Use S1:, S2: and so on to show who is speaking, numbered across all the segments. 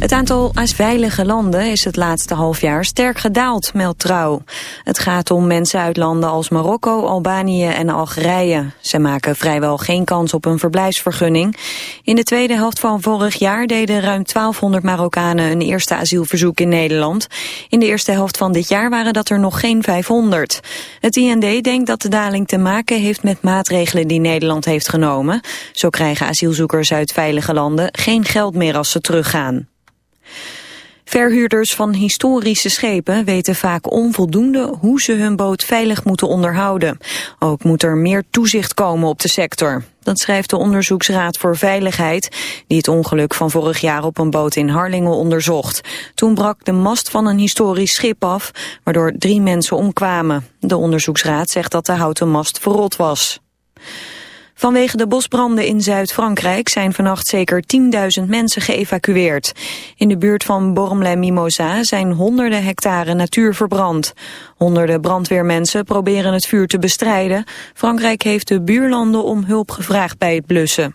S1: Het aantal veilige landen is het laatste halfjaar sterk gedaald, meldt Trouw. Het gaat om mensen uit landen als Marokko, Albanië en Algerije. Ze maken vrijwel geen kans op een verblijfsvergunning. In de tweede helft van vorig jaar deden ruim 1200 Marokkanen een eerste asielverzoek in Nederland. In de eerste helft van dit jaar waren dat er nog geen 500. Het IND denkt dat de daling te maken heeft met maatregelen die Nederland heeft genomen. Zo krijgen asielzoekers uit veilige landen geen geld meer als ze teruggaan. Verhuurders van historische schepen weten vaak onvoldoende hoe ze hun boot veilig moeten onderhouden. Ook moet er meer toezicht komen op de sector. Dat schrijft de Onderzoeksraad voor Veiligheid, die het ongeluk van vorig jaar op een boot in Harlingen onderzocht. Toen brak de mast van een historisch schip af, waardoor drie mensen omkwamen. De onderzoeksraad zegt dat de houten mast verrot was. Vanwege de bosbranden in Zuid-Frankrijk zijn vannacht zeker 10.000 mensen geëvacueerd. In de buurt van Bormley-Mimosa zijn honderden hectare natuur verbrand. Honderden brandweermensen proberen het vuur te bestrijden. Frankrijk heeft de buurlanden om hulp gevraagd bij het blussen.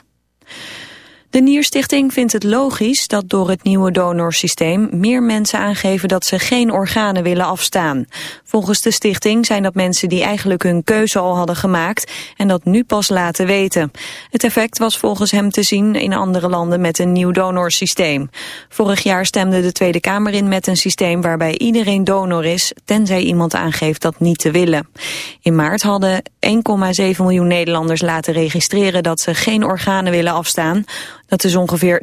S1: De Nierstichting vindt het logisch dat door het nieuwe donorsysteem meer mensen aangeven dat ze geen organen willen afstaan. Volgens de stichting zijn dat mensen die eigenlijk hun keuze al hadden gemaakt en dat nu pas laten weten. Het effect was volgens hem te zien in andere landen met een nieuw donorsysteem. Vorig jaar stemde de Tweede Kamer in met een systeem waarbij iedereen donor is, tenzij iemand aangeeft dat niet te willen. In maart hadden 1,7 miljoen Nederlanders laten registreren dat ze geen organen willen afstaan. Dat is ongeveer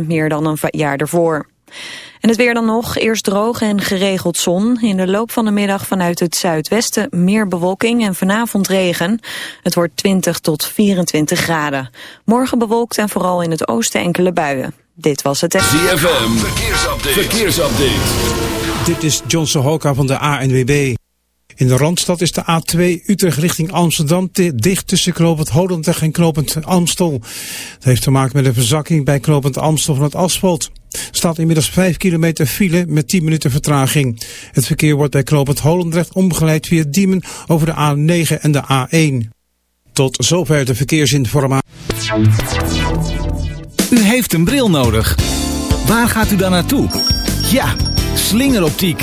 S1: 200.000 meer dan een jaar ervoor. En het weer dan nog, eerst droog en geregeld zon. In de loop van de middag vanuit het zuidwesten meer bewolking en vanavond regen. Het wordt 20 tot 24 graden. Morgen bewolkt en vooral in het oosten enkele buien. Dit was het...
S2: ZFM, verkeersupdate. verkeersupdate.
S3: Dit is John Sohoka van de ANWB. In de Randstad is de A2 Utrecht richting Amsterdam dicht tussen Knopend Holendrecht en Knopend Amstel. Het heeft te maken met een verzakking bij Knopend Amstel van het asfalt. staat inmiddels 5 kilometer file met 10 minuten vertraging. Het verkeer wordt bij Knopend Holendrecht omgeleid via Diemen over de A9 en de A1. Tot zover de verkeersinformatie.
S4: U heeft een bril nodig. Waar gaat u dan naartoe? Ja, slingeroptiek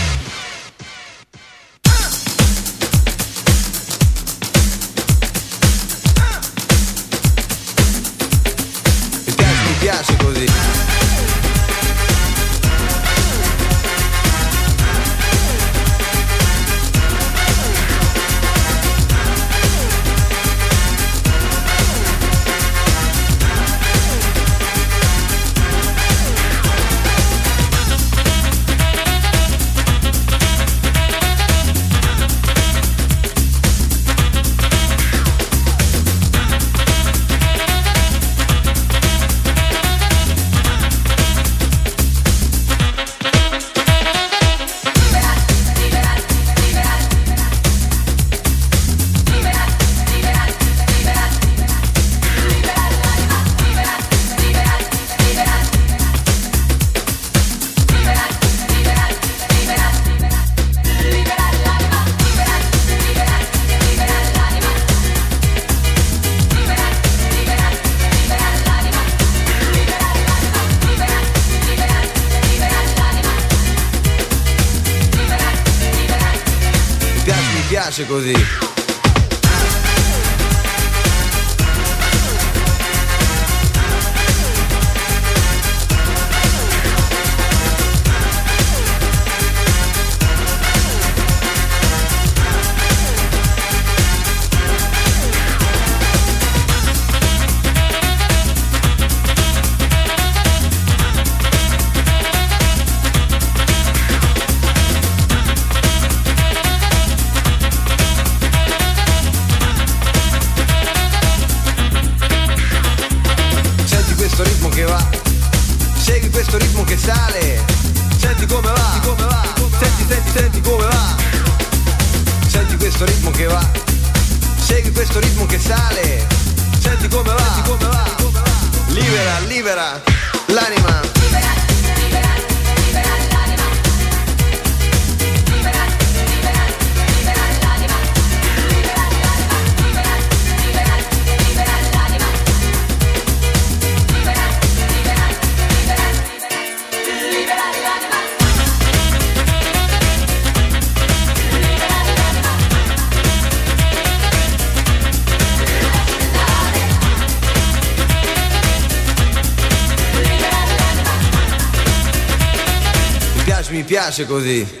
S5: Piace così.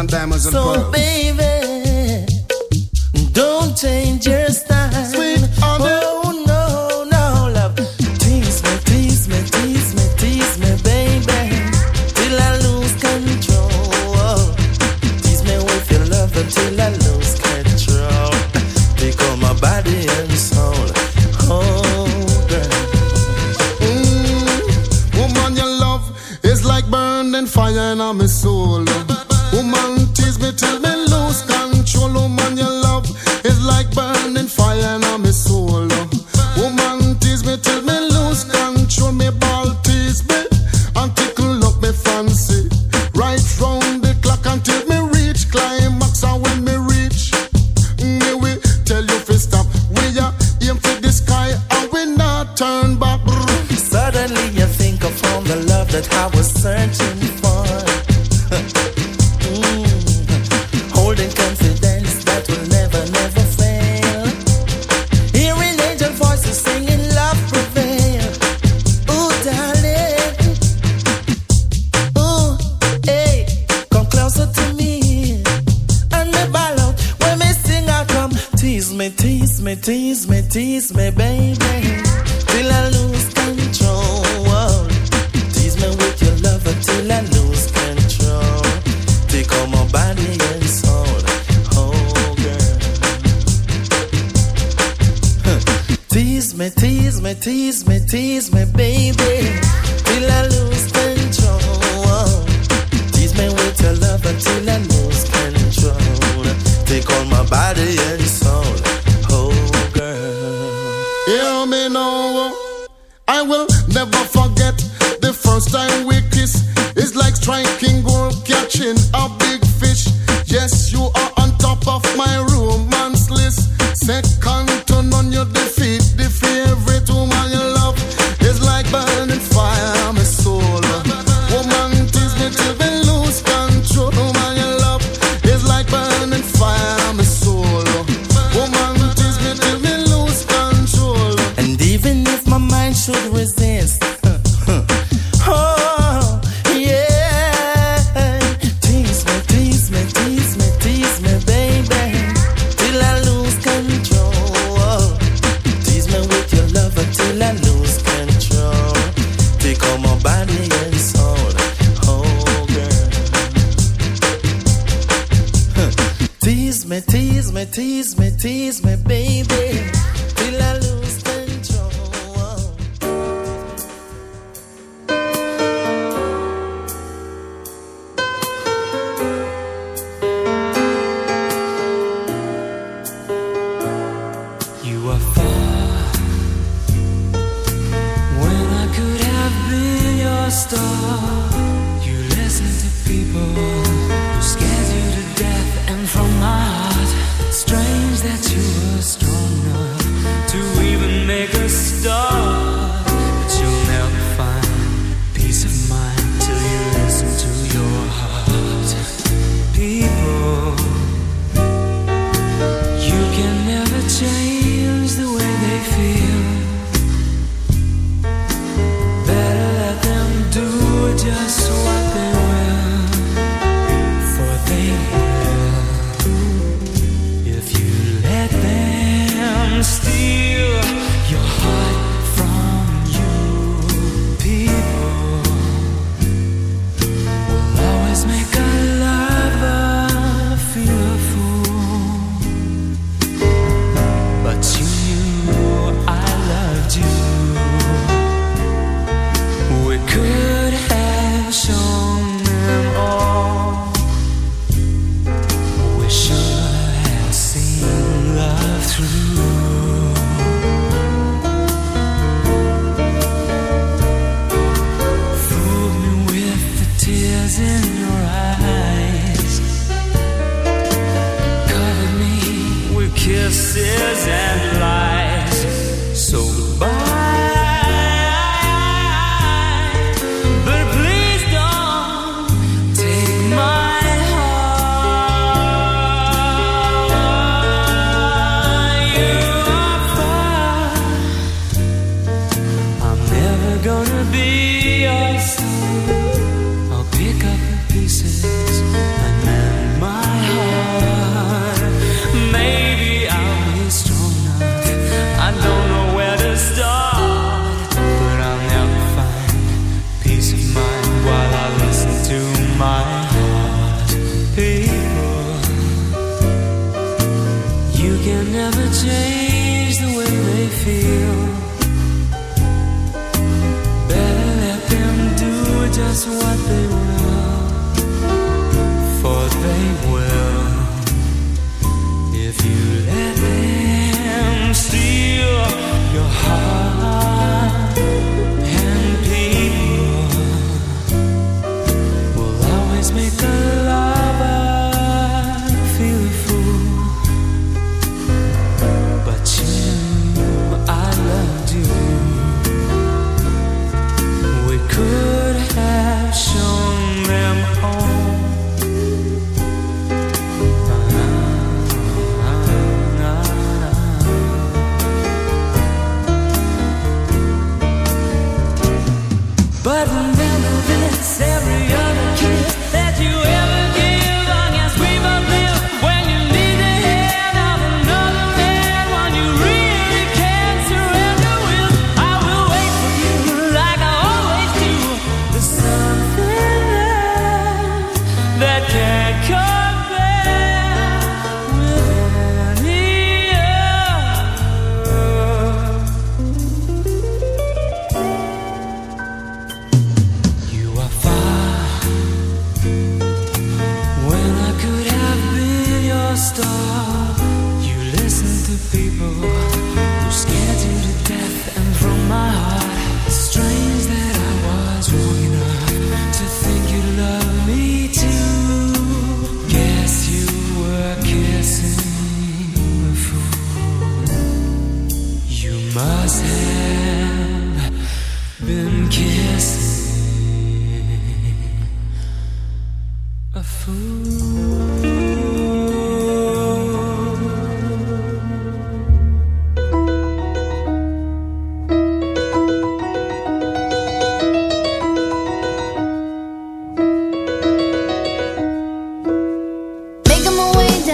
S6: and
S7: diamonds and
S8: so
S7: pearls.
S8: So baby. know. I will never
S7: forget the first time we kiss. It's like striking gold, catching a big fish. Yes, you are on top of my romance list. Second to none, you're the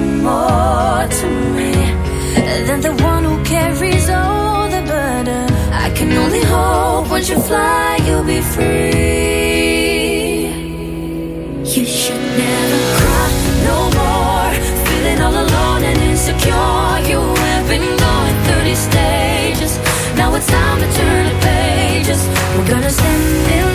S9: more to me
S10: than the one who carries all the burden.
S9: I can only hope when you fly, you'll be free.
S10: You should
S9: never cry no more. Feeling all alone and insecure. You have been going 30 stages. Now it's time to turn the pages. We're gonna
S10: send it.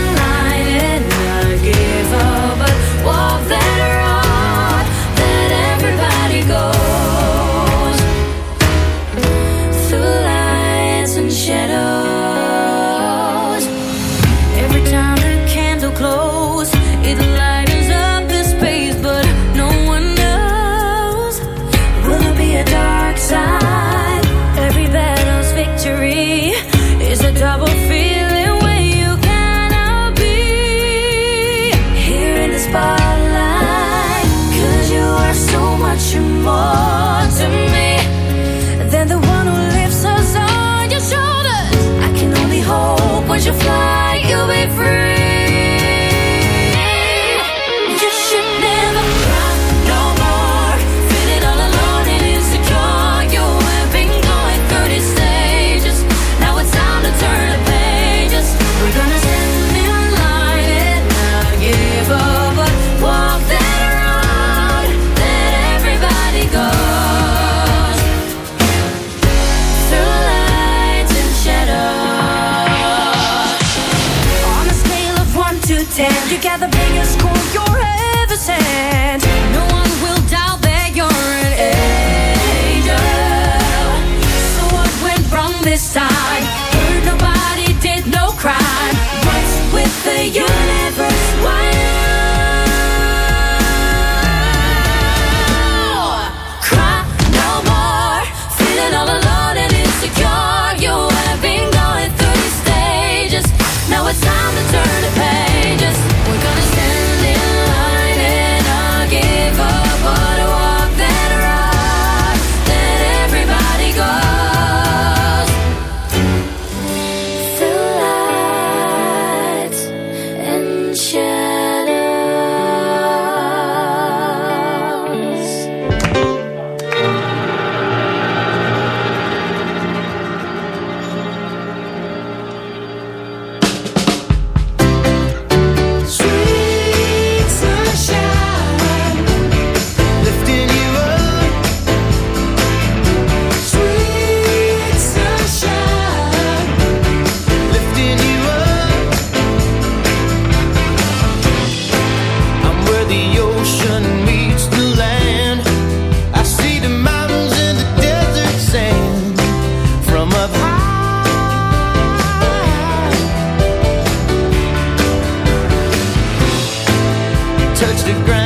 S10: touch the
S11: ground.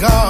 S11: God.